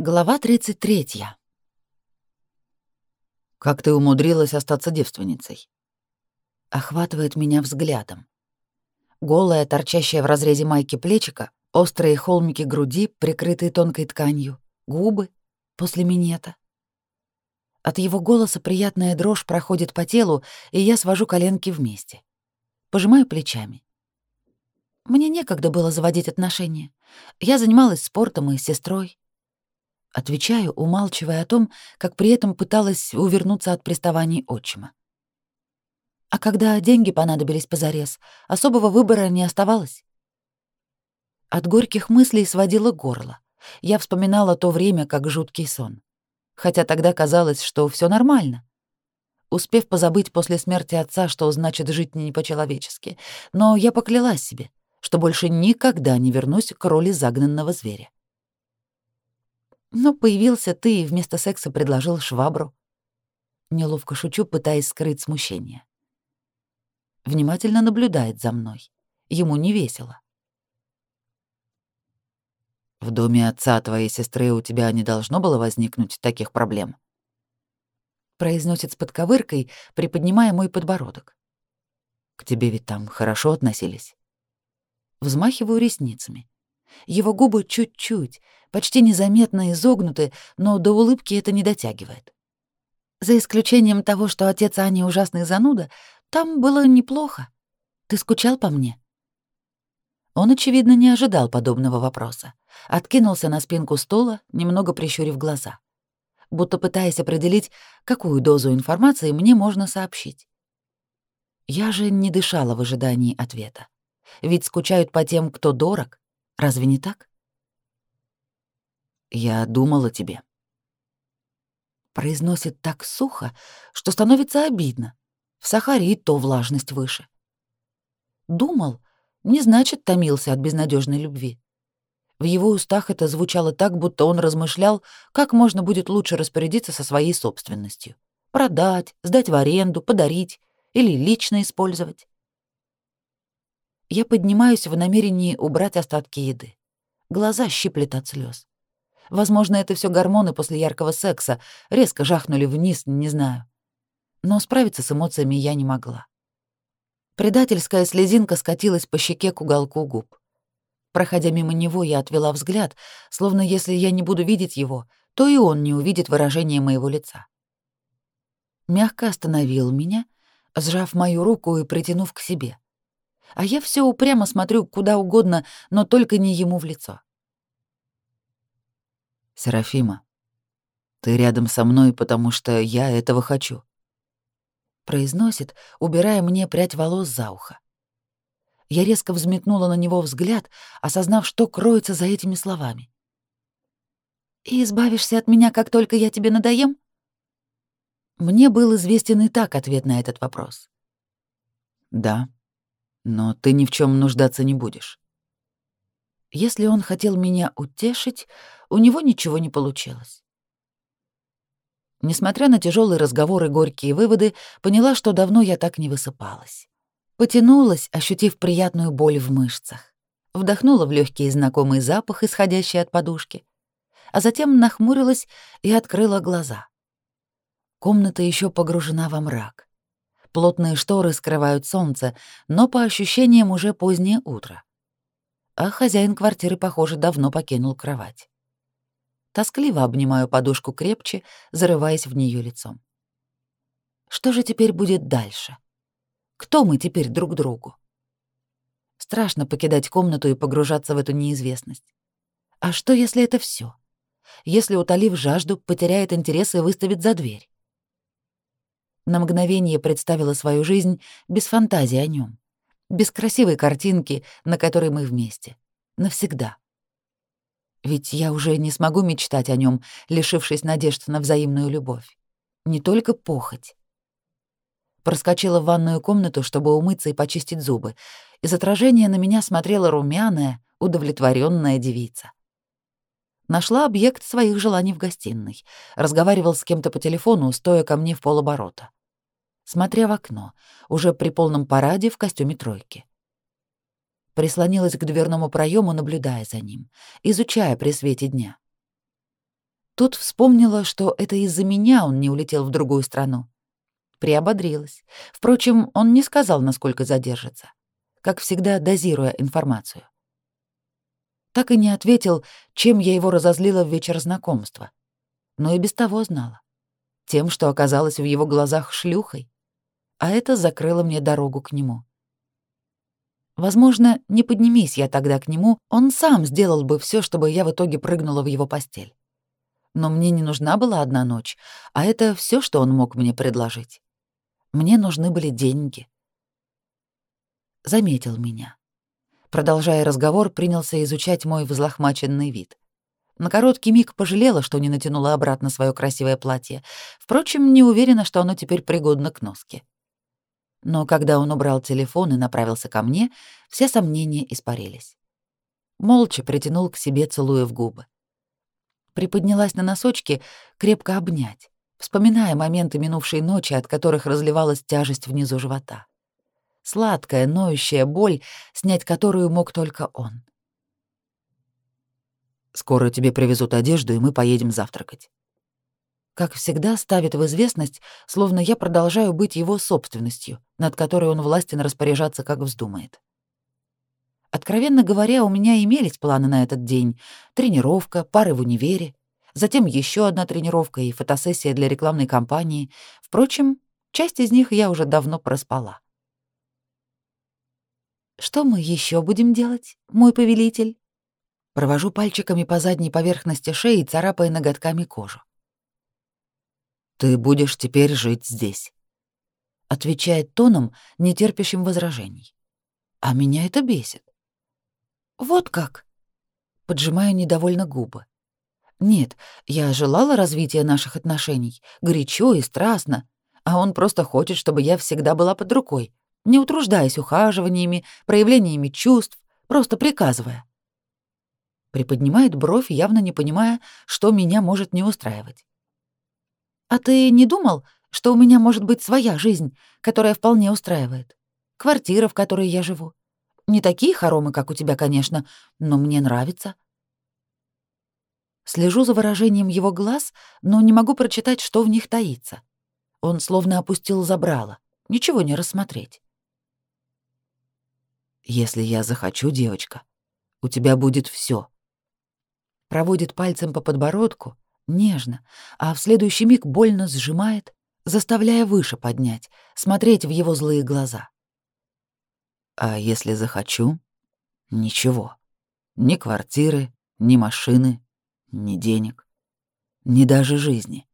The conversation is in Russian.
Глава 33. Как ты умудрилась остаться девственницей? Охватывает меня взглядом. Голая, торчащая в разрезе майки плечика, острые холмики груди, прикрытые тонкой тканью, губы после минета. От его голоса приятная дрожь проходит по телу, и я свожу коленки вместе. Пожимаю плечами. Мне некогда было заводить отношения. Я занималась спортом и сестрой. Отвечаю, умалчивая о том, как при этом пыталась увернуться от приставаний отчима. А когда деньги понадобились позарез, особого выбора не оставалось. От горьких мыслей сводило горло. Я вспоминала то время как жуткий сон. Хотя тогда казалось, что все нормально. Успев позабыть после смерти отца, что значит жить не по-человечески, но я поклялась себе, что больше никогда не вернусь к роли загнанного зверя. Но появился ты и вместо секса предложил швабру. Неловко шучу, пытаясь скрыть смущение. Внимательно наблюдает за мной. Ему не весело. В доме отца твоей сестры у тебя не должно было возникнуть таких проблем. Произносит с подковыркой, приподнимая мой подбородок. К тебе ведь там хорошо относились. Взмахиваю ресницами. Его губы чуть-чуть, почти незаметно изогнуты, но до улыбки это не дотягивает. За исключением того, что отец Ани ужасный зануда, там было неплохо. Ты скучал по мне? Он, очевидно, не ожидал подобного вопроса. Откинулся на спинку стула, немного прищурив глаза. Будто пытаясь определить, какую дозу информации мне можно сообщить. Я же не дышала в ожидании ответа. Ведь скучают по тем, кто дорог. Разве не так? Я думал о тебе. Произносит так сухо, что становится обидно. В Сахаре и то влажность выше. Думал, не значит томился от безнадежной любви. В его устах это звучало так, будто он размышлял, как можно будет лучше распорядиться со своей собственностью. Продать, сдать в аренду, подарить или лично использовать. Я поднимаюсь в намерении убрать остатки еды. Глаза щиплет от слез. Возможно, это все гормоны после яркого секса, резко жахнули вниз, не знаю. Но справиться с эмоциями я не могла. Предательская слезинка скатилась по щеке к уголку губ. Проходя мимо него, я отвела взгляд, словно если я не буду видеть его, то и он не увидит выражение моего лица. Мягко остановил меня, сжав мою руку и притянув к себе. А я все упрямо смотрю куда угодно, но только не ему в лицо. Серафима, ты рядом со мной, потому что я этого хочу. Произносит, убирая мне прядь волос за ухо. Я резко взметнула на него взгляд, осознав, что кроется за этими словами. «И избавишься от меня, как только я тебе надоем?» Мне был известен и так ответ на этот вопрос. «Да, но ты ни в чем нуждаться не будешь. Если он хотел меня утешить, у него ничего не получилось. Несмотря на тяжелые разговоры и горькие выводы, поняла, что давно я так не высыпалась. Потянулась, ощутив приятную боль в мышцах. Вдохнула в легкий знакомый запах, исходящий от подушки. А затем нахмурилась и открыла глаза. Комната еще погружена во мрак. Плотные шторы скрывают солнце, но по ощущениям уже позднее утро а хозяин квартиры, похоже, давно покинул кровать. Тоскливо обнимаю подушку крепче, зарываясь в нее лицом. Что же теперь будет дальше? Кто мы теперь друг другу? Страшно покидать комнату и погружаться в эту неизвестность. А что, если это все? Если, утолив жажду, потеряет интерес и выставит за дверь? На мгновение представила свою жизнь без фантазии о нем без красивой картинки, на которой мы вместе. Навсегда. Ведь я уже не смогу мечтать о нем, лишившись надежд на взаимную любовь. Не только похоть. Проскочила в ванную комнату, чтобы умыться и почистить зубы. Из отражения на меня смотрела румяная, удовлетворенная девица. Нашла объект своих желаний в гостиной. Разговаривал с кем-то по телефону, стоя ко мне в полоборота смотря в окно, уже при полном параде в костюме тройки. Прислонилась к дверному проему, наблюдая за ним, изучая при свете дня. Тут вспомнила, что это из-за меня он не улетел в другую страну. Приободрилась. Впрочем, он не сказал, насколько задержится. Как всегда, дозируя информацию. Так и не ответил, чем я его разозлила в вечер знакомства. Но и без того знала. Тем, что оказалась в его глазах шлюхой. А это закрыло мне дорогу к нему. Возможно, не поднимись я тогда к нему, он сам сделал бы все, чтобы я в итоге прыгнула в его постель. Но мне не нужна была одна ночь, а это все, что он мог мне предложить. Мне нужны были деньги. Заметил меня. Продолжая разговор, принялся изучать мой взлохмаченный вид. На короткий миг пожалела, что не натянула обратно свое красивое платье. Впрочем, не уверена, что оно теперь пригодно к носке. Но когда он убрал телефон и направился ко мне, все сомнения испарились. Молча притянул к себе, целуя в губы. Приподнялась на носочки, крепко обнять, вспоминая моменты минувшей ночи, от которых разливалась тяжесть внизу живота. Сладкая, ноющая боль, снять которую мог только он. «Скоро тебе привезут одежду, и мы поедем завтракать» как всегда, ставит в известность, словно я продолжаю быть его собственностью, над которой он властен распоряжаться, как вздумает. Откровенно говоря, у меня имелись планы на этот день. Тренировка, пары в универе, затем еще одна тренировка и фотосессия для рекламной кампании. Впрочем, часть из них я уже давно проспала. «Что мы еще будем делать, мой повелитель?» Провожу пальчиками по задней поверхности шеи, царапая ноготками кожу. Ты будешь теперь жить здесь. Отвечает тоном, не терпящим возражений. А меня это бесит. Вот как? Поджимаю недовольно губы. Нет, я желала развития наших отношений, горячо и страстно, а он просто хочет, чтобы я всегда была под рукой, не утруждаясь ухаживаниями, проявлениями чувств, просто приказывая. Приподнимает бровь, явно не понимая, что меня может не устраивать. «А ты не думал, что у меня может быть своя жизнь, которая вполне устраивает? Квартира, в которой я живу. Не такие хоромы, как у тебя, конечно, но мне нравится». Слежу за выражением его глаз, но не могу прочитать, что в них таится. Он словно опустил забрало. Ничего не рассмотреть. «Если я захочу, девочка, у тебя будет все. Проводит пальцем по подбородку, нежно, а в следующий миг больно сжимает, заставляя выше поднять, смотреть в его злые глаза. А если захочу? Ничего. Ни квартиры, ни машины, ни денег, ни даже жизни.